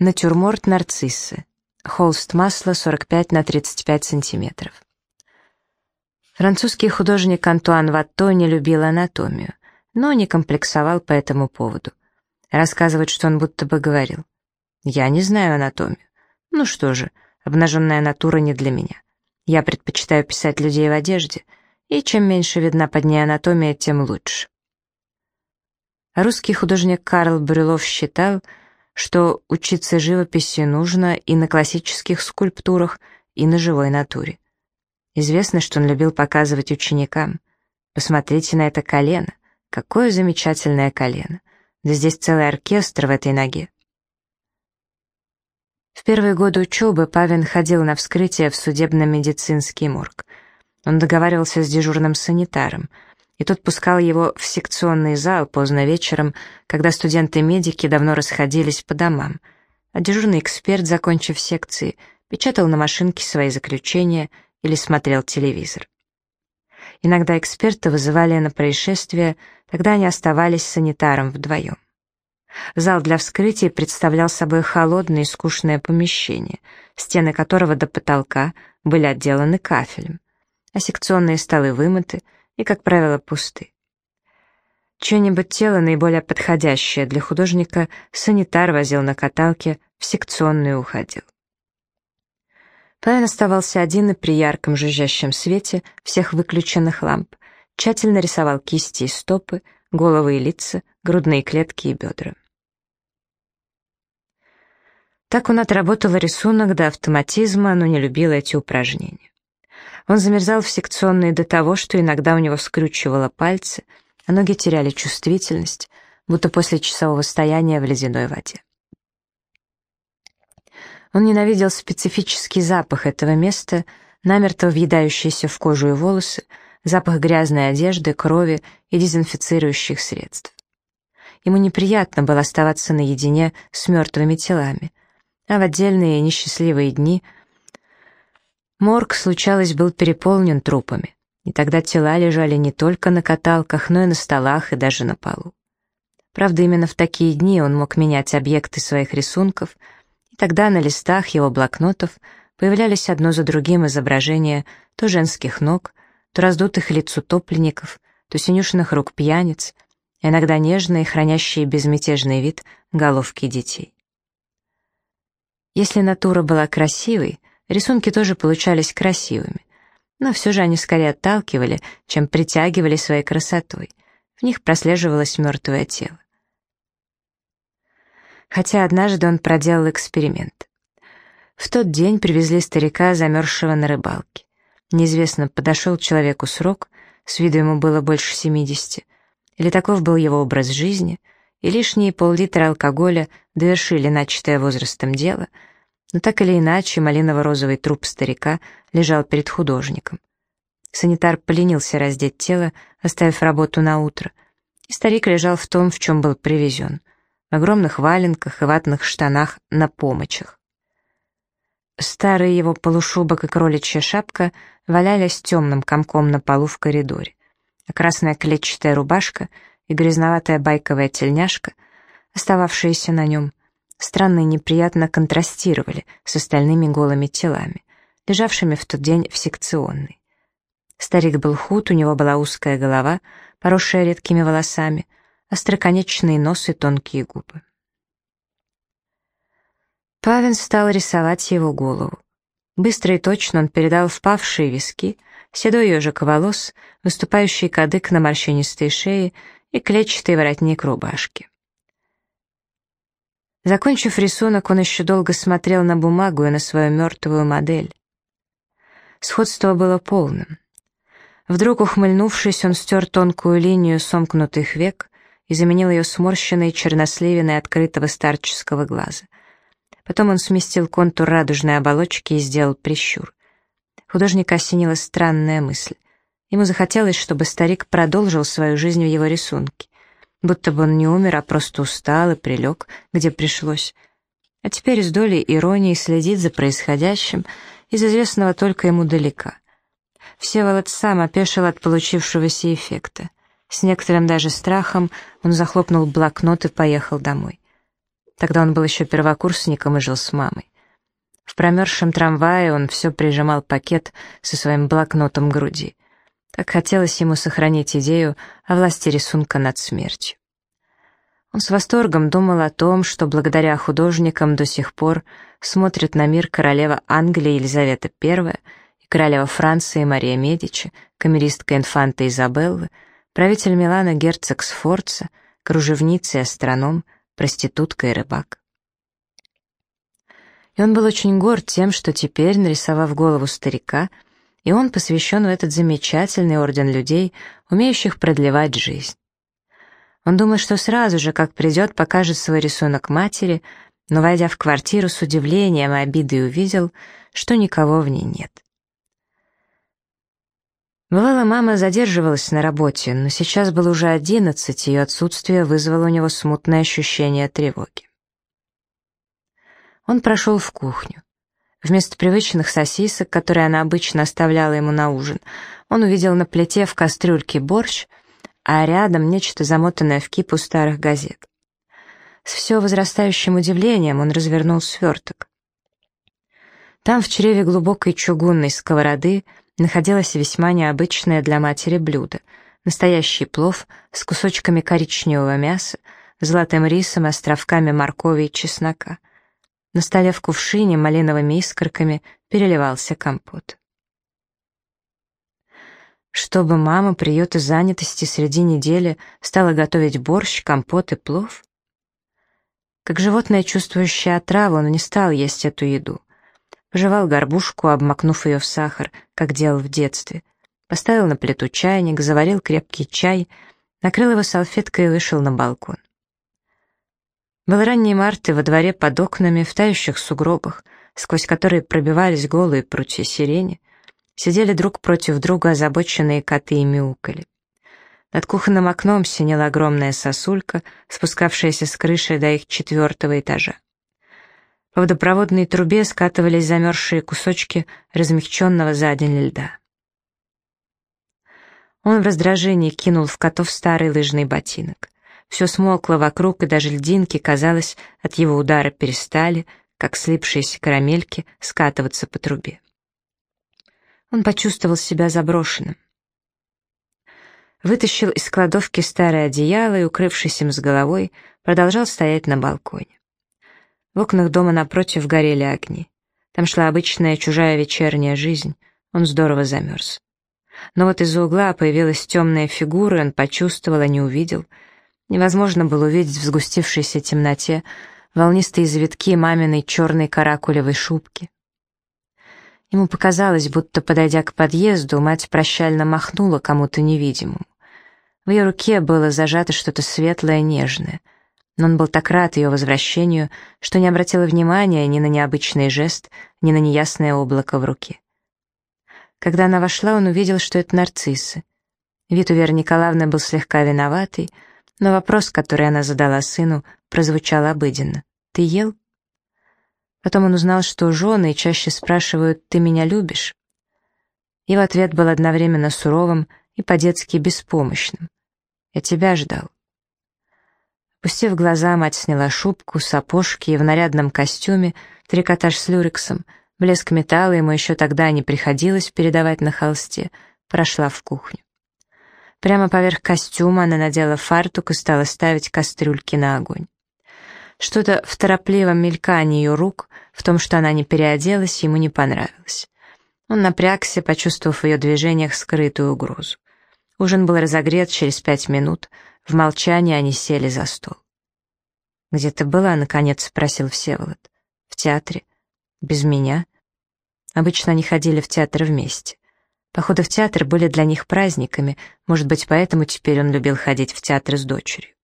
Натюрморт нарциссы. Холст масла 45 на 35 сантиметров. Французский художник Антуан Ватто не любил анатомию, но не комплексовал по этому поводу. Рассказывает, что он будто бы говорил. «Я не знаю анатомию. Ну что же, обнаженная натура не для меня. Я предпочитаю писать людей в одежде, и чем меньше видна под ней анатомия, тем лучше». Русский художник Карл Брюлов считал, что учиться живописи нужно и на классических скульптурах, и на живой натуре. Известно, что он любил показывать ученикам. Посмотрите на это колено. Какое замечательное колено. Да здесь целый оркестр в этой ноге. В первые годы учебы Павин ходил на вскрытие в судебно-медицинский морг. Он договаривался с дежурным санитаром — и тот пускал его в секционный зал поздно вечером, когда студенты-медики давно расходились по домам, а дежурный эксперт, закончив секции, печатал на машинке свои заключения или смотрел телевизор. Иногда эксперты вызывали на происшествие, тогда они оставались санитаром вдвоем. Зал для вскрытия представлял собой холодное и скучное помещение, стены которого до потолка были отделаны кафелем, а секционные столы вымыты, и, как правило, пусты. Чье-нибудь тело, наиболее подходящее для художника, санитар возил на каталке, в секционную уходил. Павел оставался один и при ярком жужжащем свете всех выключенных ламп, тщательно рисовал кисти и стопы, головы и лица, грудные клетки и бедра. Так он отработал рисунок до автоматизма, но не любил эти упражнения. Он замерзал в секционной до того, что иногда у него скрючивало пальцы, а ноги теряли чувствительность, будто после часового стояния в ледяной воде. Он ненавидел специфический запах этого места, намертво въедающийся в кожу и волосы, запах грязной одежды, крови и дезинфицирующих средств. Ему неприятно было оставаться наедине с мертвыми телами, а в отдельные несчастливые дни — Морг, случалось, был переполнен трупами, и тогда тела лежали не только на каталках, но и на столах и даже на полу. Правда, именно в такие дни он мог менять объекты своих рисунков, и тогда на листах его блокнотов появлялись одно за другим изображения то женских ног, то раздутых лиц утопленников, то синюшных рук пьяниц, иногда нежные, хранящие безмятежный вид головки детей. Если натура была красивой, Рисунки тоже получались красивыми, но все же они скорее отталкивали, чем притягивали своей красотой. В них прослеживалось мертвое тело. Хотя однажды он проделал эксперимент. В тот день привезли старика, замерзшего на рыбалке. Неизвестно, подошел человеку срок, с виду ему было больше семидесяти, или таков был его образ жизни, и лишние пол-литра алкоголя довершили начатое возрастом дело — но так или иначе малиново-розовый труп старика лежал перед художником. Санитар поленился раздеть тело, оставив работу на утро, и старик лежал в том, в чем был привезен, в огромных валенках и ватных штанах на помочах. Старый его полушубок и кроличья шапка валялись темным комком на полу в коридоре, а красная клетчатая рубашка и грязноватая байковая тельняшка, остававшиеся на нем, странно и неприятно контрастировали с остальными голыми телами, лежавшими в тот день в секционной. Старик был худ, у него была узкая голова, поросшая редкими волосами, остроконечный нос и тонкие губы. Павин стал рисовать его голову. Быстро и точно он передал впавшие виски, седой ежик волос, выступающий кадык на морщинистой шее и клетчатый воротник рубашки. Закончив рисунок, он еще долго смотрел на бумагу и на свою мертвую модель. Сходство было полным. Вдруг, ухмыльнувшись, он стер тонкую линию сомкнутых век и заменил ее сморщенной черносливиной открытого старческого глаза. Потом он сместил контур радужной оболочки и сделал прищур. Художника осенила странная мысль. Ему захотелось, чтобы старик продолжил свою жизнь в его рисунке будто бы он не умер, а просто устал и прилег, где пришлось. А теперь с долей иронии следит за происходящим из известного только ему далека. Всеволод сам опешил от получившегося эффекта. С некоторым даже страхом он захлопнул блокнот и поехал домой. Тогда он был еще первокурсником и жил с мамой. В промерзшем трамвае он все прижимал пакет со своим блокнотом к груди. Так хотелось ему сохранить идею о власти рисунка над смертью. Он с восторгом думал о том, что благодаря художникам до сих пор смотрят на мир королева Англии Елизавета I и королева Франции Мария Медичи, камеристка инфанта Изабеллы, правитель Милана герцог Сфорца, кружевница и астроном, проститутка и рыбак. И он был очень горд тем, что теперь, нарисовав голову старика, и он посвящен в этот замечательный орден людей, умеющих продлевать жизнь. Он думал, что сразу же, как придет, покажет свой рисунок матери, но, войдя в квартиру с удивлением и обидой, увидел, что никого в ней нет. Бывало, мама задерживалась на работе, но сейчас было уже одиннадцать, ее отсутствие вызвало у него смутное ощущение тревоги. Он прошел в кухню. Вместо привычных сосисок, которые она обычно оставляла ему на ужин, он увидел на плите в кастрюльке борщ — а рядом нечто замотанное в кипу старых газет. С все возрастающим удивлением он развернул сверток. Там в чреве глубокой чугунной сковороды находилось весьма необычное для матери блюдо — настоящий плов с кусочками коричневого мяса, золотым рисом и островками моркови и чеснока. На столе в кувшине малиновыми искорками переливался компот чтобы мама при ее-то занятости среди недели стала готовить борщ, компот и плов? Как животное, чувствующее отраву, он не стал есть эту еду. Пожевал горбушку, обмакнув ее в сахар, как делал в детстве. Поставил на плиту чайник, заварил крепкий чай, накрыл его салфеткой и вышел на балкон. Был ранний март, и во дворе под окнами, в тающих сугробах, сквозь которые пробивались голые прутья сирени, сидели друг против друга озабоченные коты и мяукали. Над кухонным окном синела огромная сосулька, спускавшаяся с крыши до их четвертого этажа. По водопроводной трубе скатывались замерзшие кусочки размягченного за день льда. Он в раздражении кинул в котов старый лыжный ботинок. Все смолкло вокруг, и даже льдинки, казалось, от его удара перестали, как слипшиеся карамельки, скатываться по трубе. Он почувствовал себя заброшенным. Вытащил из кладовки старое одеяло и, укрывшись им с головой, продолжал стоять на балконе. В окнах дома напротив горели огни. Там шла обычная чужая вечерняя жизнь. Он здорово замерз. Но вот из-за угла появилась темная фигура, и он почувствовал, а не увидел. Невозможно было увидеть в сгустившейся темноте волнистые завитки маминой черной каракулевой шубки. Ему показалось, будто, подойдя к подъезду, мать прощально махнула кому-то невидимому. В ее руке было зажато что-то светлое, нежное. Но он был так рад ее возвращению, что не обратил внимания ни на необычный жест, ни на неясное облако в руке. Когда она вошла, он увидел, что это нарциссы. Вид у Веры Николаевны был слегка виноватый, но вопрос, который она задала сыну, прозвучал обыденно. «Ты ел?» Потом он узнал, что жены чаще спрашивают «ты меня любишь?». Его ответ был одновременно суровым и по-детски беспомощным. «Я тебя ждал». Пустив глаза, мать сняла шубку, сапожки и в нарядном костюме, трикотаж с люрексом, блеск металла ему еще тогда не приходилось передавать на холсте, прошла в кухню. Прямо поверх костюма она надела фартук и стала ставить кастрюльки на огонь. Что-то в торопливом мелькании ее рук, в том, что она не переоделась, ему не понравилось. Он напрягся, почувствовав в ее движениях скрытую угрозу. Ужин был разогрет через пять минут, в молчании они сели за стол. «Где ты была?» — наконец спросил Всеволод. «В театре. Без меня?» Обычно они ходили в театр вместе. Походы в театр были для них праздниками, может быть, поэтому теперь он любил ходить в театр с дочерью.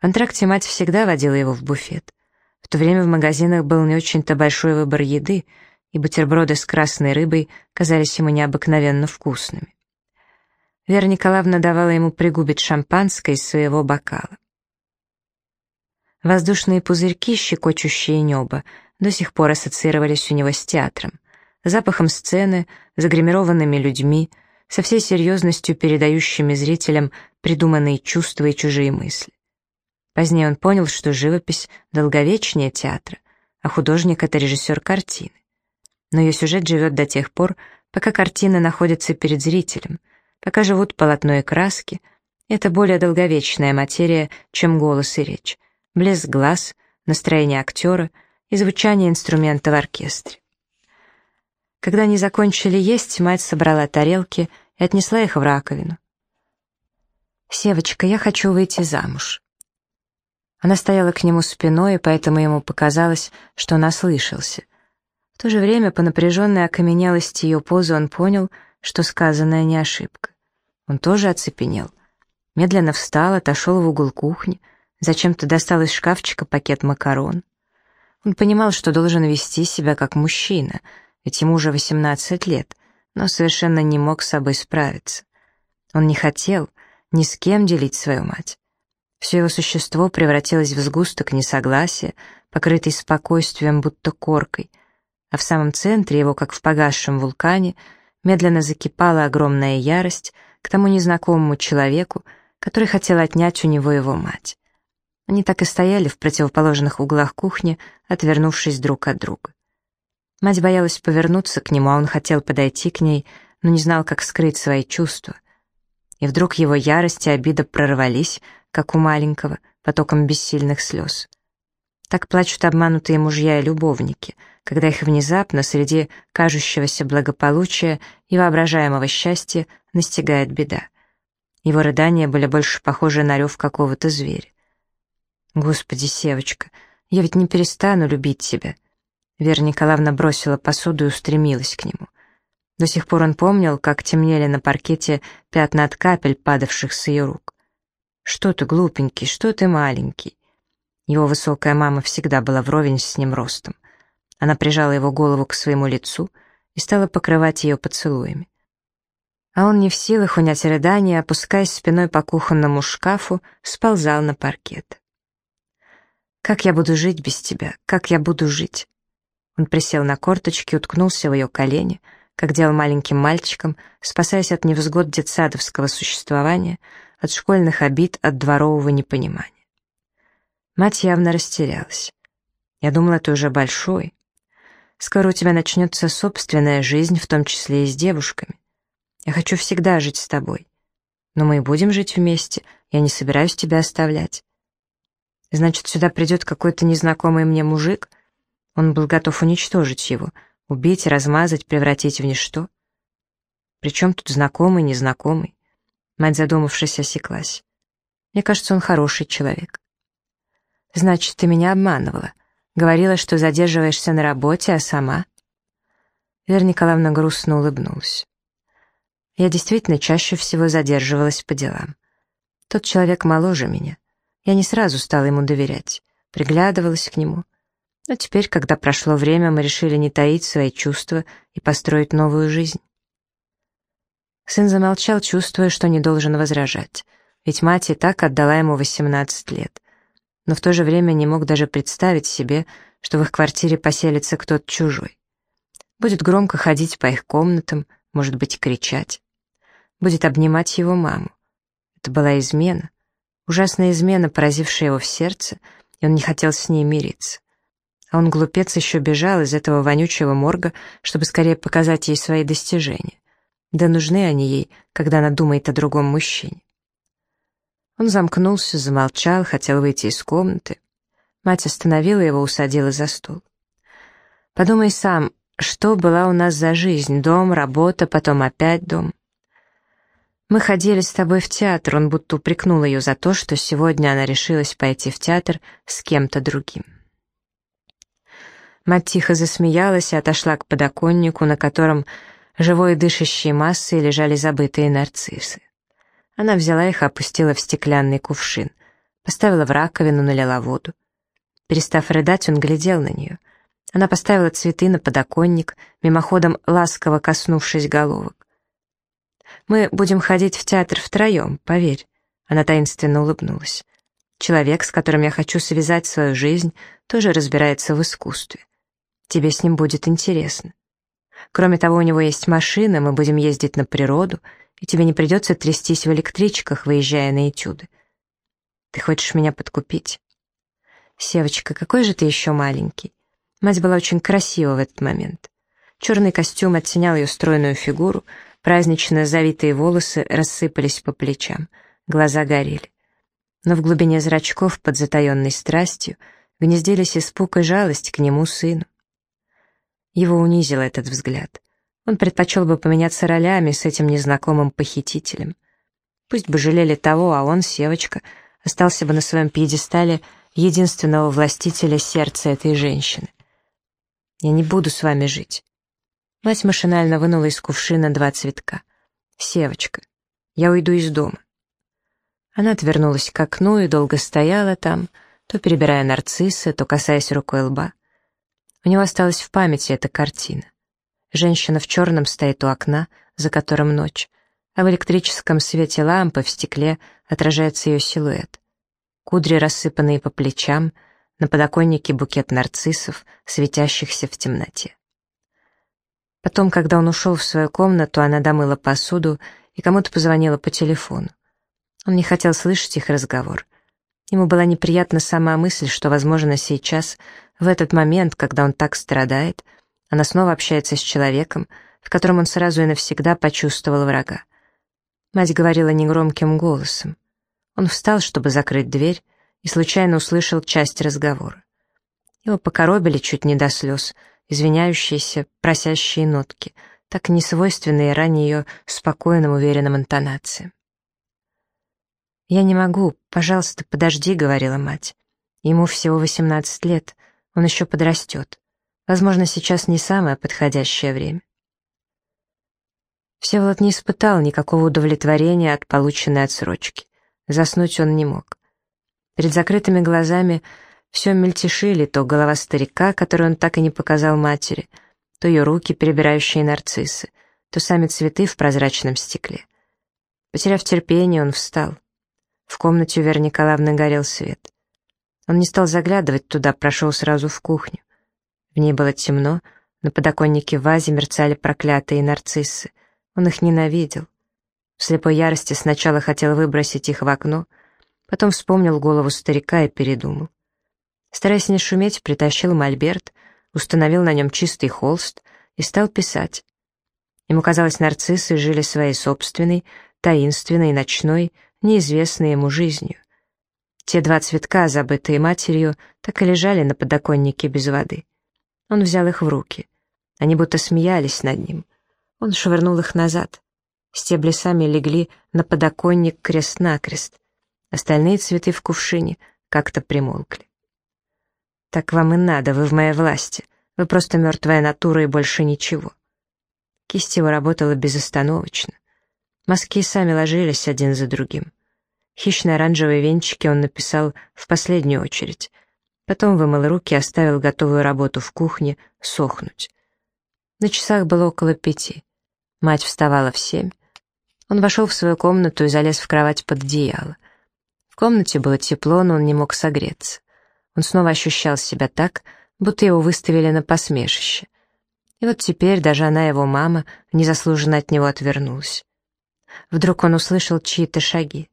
В антракте мать всегда водила его в буфет. В то время в магазинах был не очень-то большой выбор еды, и бутерброды с красной рыбой казались ему необыкновенно вкусными. Вера Николаевна давала ему пригубить шампанское из своего бокала. Воздушные пузырьки, щекочущие небо, до сих пор ассоциировались у него с театром, запахом сцены, загримированными людьми, со всей серьезностью передающими зрителям придуманные чувства и чужие мысли. Позднее он понял, что живопись долговечнее театра, а художник — это режиссер картины. Но ее сюжет живет до тех пор, пока картина находится перед зрителем, пока живут полотно и краски. Это более долговечная материя, чем голос и речь, блеск глаз, настроение актера и звучание инструмента в оркестре. Когда они закончили есть, мать собрала тарелки и отнесла их в раковину. «Севочка, я хочу выйти замуж». Она стояла к нему спиной, поэтому ему показалось, что он ослышался. В то же время по напряженной окаменелости ее позы он понял, что сказанное не ошибка. Он тоже оцепенел. Медленно встал, отошел в угол кухни, зачем-то достал из шкафчика пакет макарон. Он понимал, что должен вести себя как мужчина, ведь ему уже 18 лет, но совершенно не мог с собой справиться. Он не хотел ни с кем делить свою мать. Все его существо превратилось в сгусток несогласия, покрытый спокойствием, будто коркой, а в самом центре его, как в погасшем вулкане, медленно закипала огромная ярость к тому незнакомому человеку, который хотел отнять у него его мать. Они так и стояли в противоположных углах кухни, отвернувшись друг от друга. Мать боялась повернуться к нему, а он хотел подойти к ней, но не знал, как скрыть свои чувства. И вдруг его ярость и обида прорвались, как у маленького, потоком бессильных слез. Так плачут обманутые мужья и любовники, когда их внезапно среди кажущегося благополучия и воображаемого счастья настигает беда. Его рыдания были больше похожи на рев какого-то зверя. «Господи, Севочка, я ведь не перестану любить тебя». Вера Николаевна бросила посуду и устремилась к нему. До сих пор он помнил, как темнели на паркете пятна от капель, падавших с ее рук. «Что ты, глупенький, что ты маленький?» Его высокая мама всегда была вровень с ним ростом. Она прижала его голову к своему лицу и стала покрывать ее поцелуями. А он не в силах унять рыдания, опускаясь спиной по кухонному шкафу, сползал на паркет. Как я буду жить без тебя? Как я буду жить?» Он присел на корточки, уткнулся в ее колени, как делал маленьким мальчиком, спасаясь от невзгод детсадовского существования, от школьных обид, от дворового непонимания. Мать явно растерялась. «Я думала, ты уже большой. Скоро у тебя начнется собственная жизнь, в том числе и с девушками. Я хочу всегда жить с тобой. Но мы и будем жить вместе, я не собираюсь тебя оставлять. Значит, сюда придет какой-то незнакомый мне мужик? Он был готов уничтожить его, убить, размазать, превратить в ничто. Причем тут знакомый, незнакомый? Мать, задумавшись, осеклась. Мне кажется, он хороший человек. Значит, ты меня обманывала. Говорила, что задерживаешься на работе, а сама... Вера Николаевна грустно улыбнулась. Я действительно чаще всего задерживалась по делам. Тот человек моложе меня. Я не сразу стала ему доверять, приглядывалась к нему. Но теперь, когда прошло время, мы решили не таить свои чувства и построить новую жизнь. Сын замолчал, чувствуя, что не должен возражать, ведь мать и так отдала ему 18 лет. Но в то же время не мог даже представить себе, что в их квартире поселится кто-то чужой. Будет громко ходить по их комнатам, может быть, кричать. Будет обнимать его маму. Это была измена. Ужасная измена, поразившая его в сердце, и он не хотел с ней мириться. А он, глупец, еще бежал из этого вонючего морга, чтобы скорее показать ей свои достижения. Да нужны они ей, когда она думает о другом мужчине. Он замкнулся, замолчал, хотел выйти из комнаты. Мать остановила его, усадила за стол. «Подумай сам, что была у нас за жизнь? Дом, работа, потом опять дом. Мы ходили с тобой в театр, он будто упрекнул ее за то, что сегодня она решилась пойти в театр с кем-то другим. Мать тихо засмеялась и отошла к подоконнику, на котором живой дышащей массой лежали забытые нарциссы. Она взяла их опустила в стеклянный кувшин, поставила в раковину, налила воду. Перестав рыдать, он глядел на нее. Она поставила цветы на подоконник, мимоходом ласково коснувшись головок. Мы будем ходить в театр втроем, поверь». Она таинственно улыбнулась. «Человек, с которым я хочу связать свою жизнь, тоже разбирается в искусстве. Тебе с ним будет интересно. Кроме того, у него есть машина, мы будем ездить на природу, и тебе не придется трястись в электричках, выезжая на этюды. Ты хочешь меня подкупить?» «Севочка, какой же ты еще маленький!» Мать была очень красива в этот момент. Черный костюм оттенял ее стройную фигуру, празднично завитые волосы рассыпались по плечам, глаза горели. Но в глубине зрачков, под затаенной страстью, гнездились испуг и жалость к нему сыну. Его унизил этот взгляд. Он предпочел бы поменяться ролями с этим незнакомым похитителем. Пусть бы жалели того, а он, Севочка, остался бы на своем пьедестале единственного властителя сердца этой женщины. «Я не буду с вами жить». Мать машинально вынула из кувшина два цветка. «Севочка, я уйду из дома». Она отвернулась к окну и долго стояла там, то перебирая нарциссы, то касаясь рукой лба. У него осталась в памяти эта картина. Женщина в черном стоит у окна, за которым ночь, а в электрическом свете лампы в стекле отражается ее силуэт. Кудри рассыпанные по плечам, на подоконнике букет нарциссов, светящихся в темноте. Потом, когда он ушел в свою комнату, она домыла посуду и кому-то позвонила по телефону. Он не хотел слышать их разговор. Ему была неприятна сама мысль, что, возможно, сейчас, в этот момент, когда он так страдает, она снова общается с человеком, в котором он сразу и навсегда почувствовал врага. Мать говорила негромким голосом. Он встал, чтобы закрыть дверь, и случайно услышал часть разговора. Его покоробили чуть не до слез, извиняющиеся, просящие нотки, так несвойственные ранее ее спокойным, уверенным интонациям. «Я не могу, пожалуйста, подожди», — говорила мать. «Ему всего восемнадцать лет, он еще подрастет. Возможно, сейчас не самое подходящее время». Всеволод не испытал никакого удовлетворения от полученной отсрочки. Заснуть он не мог. Перед закрытыми глазами все мельтешили, то голова старика, которую он так и не показал матери, то ее руки, перебирающие нарциссы, то сами цветы в прозрачном стекле. Потеряв терпение, он встал. В комнате Веры Николаевны горел свет. Он не стал заглядывать туда, прошел сразу в кухню. В ней было темно, на подоконнике вазе мерцали проклятые нарциссы. Он их ненавидел. В слепой ярости сначала хотел выбросить их в окно — Потом вспомнил голову старика и передумал. Стараясь не шуметь, притащил мольберт, установил на нем чистый холст и стал писать. Ему казалось, нарциссы жили своей собственной, таинственной, ночной, неизвестной ему жизнью. Те два цветка, забытые матерью, так и лежали на подоконнике без воды. Он взял их в руки. Они будто смеялись над ним. Он швырнул их назад. Стебли сами легли на подоконник крест-накрест. Остальные цветы в кувшине как-то примолкли. «Так вам и надо, вы в моей власти. Вы просто мертвая натура и больше ничего». Кисть его работала безостановочно. Мазки сами ложились один за другим. Хищные оранжевые венчики он написал в последнюю очередь. Потом вымыл руки и оставил готовую работу в кухне сохнуть. На часах было около пяти. Мать вставала в семь. Он вошел в свою комнату и залез в кровать под одеяло. В комнате было тепло, но он не мог согреться. Он снова ощущал себя так, будто его выставили на посмешище. И вот теперь даже она, его мама, незаслуженно от него отвернулась. Вдруг он услышал чьи-то шаги.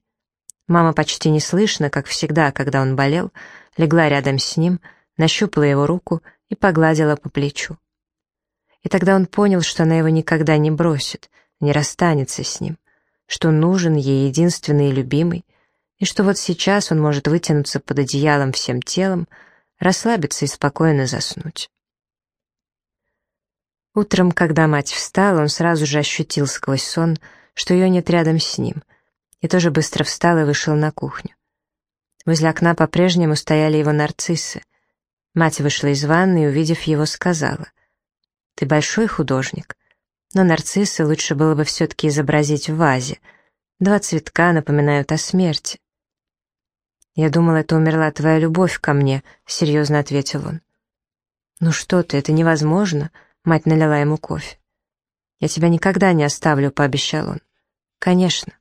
Мама почти не слышно, как всегда, когда он болел, легла рядом с ним, нащупала его руку и погладила по плечу. И тогда он понял, что она его никогда не бросит, не расстанется с ним, что нужен ей единственный и любимый, и что вот сейчас он может вытянуться под одеялом всем телом, расслабиться и спокойно заснуть. Утром, когда мать встала, он сразу же ощутил сквозь сон, что ее нет рядом с ним, и тоже быстро встал и вышел на кухню. Возле окна по-прежнему стояли его нарциссы. Мать вышла из ванны и, увидев его, сказала, «Ты большой художник, но нарциссы лучше было бы все-таки изобразить в вазе. Два цветка напоминают о смерти». «Я думал, это умерла твоя любовь ко мне», — серьезно ответил он. «Ну что ты, это невозможно», — мать налила ему кофе. «Я тебя никогда не оставлю», — пообещал он. «Конечно».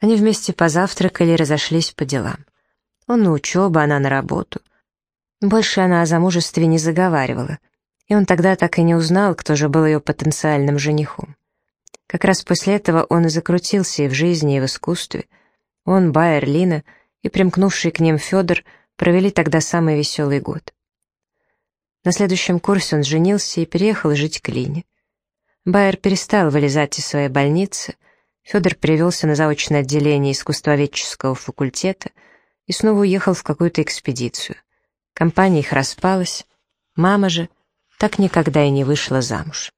Они вместе позавтракали и разошлись по делам. Он на учебу, она на работу. Больше она о замужестве не заговаривала, и он тогда так и не узнал, кто же был ее потенциальным женихом. Как раз после этого он и закрутился и в жизни, и в искусстве. Он, Байер Лина, и примкнувший к ним Федор провели тогда самый веселый год. На следующем курсе он женился и переехал жить к Лине. Байер перестал вылезать из своей больницы, Федор перевелся на заочное отделение искусствоведческого факультета и снова уехал в какую-то экспедицию. Компания их распалась, мама же так никогда и не вышла замуж.